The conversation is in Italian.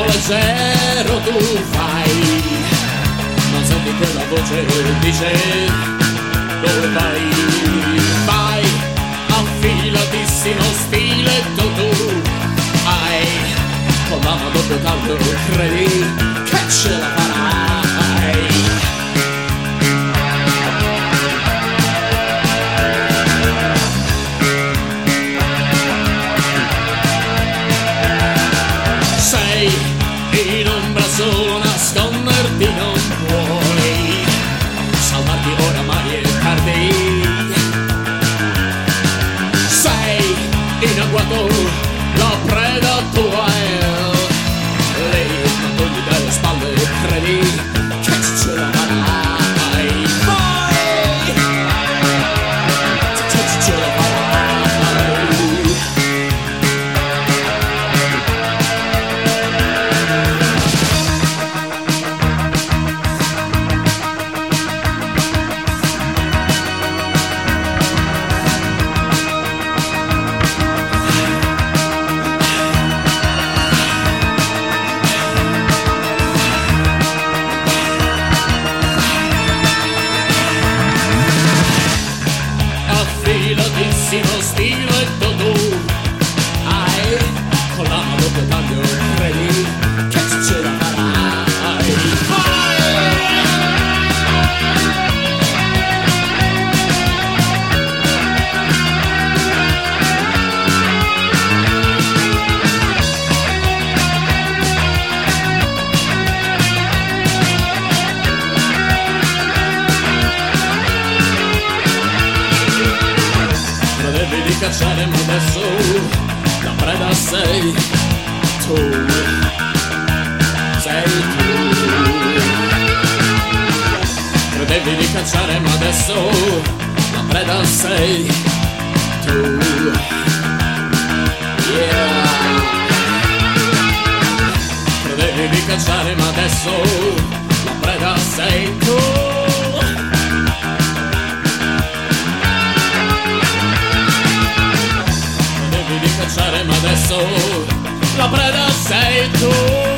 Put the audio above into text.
leggero tu fai. Non senti quella voce dice dove vai? Vai affilatissimo stiletto tu. Hai con l'ama doppio taglio credi che ce la farai in ombra solo nasconderti non puoi salvarti oramai è tardi. Sei in agguato la preda tua è affilatissimo stiletto tu di cacciare ma adesso la preda sei tu. Sei tu. Credevi di adesso la preda sei tu. Yeah. Credevi di cacciare adesso la preda sei tu Devi di cacciare ma adesso la preda sei tu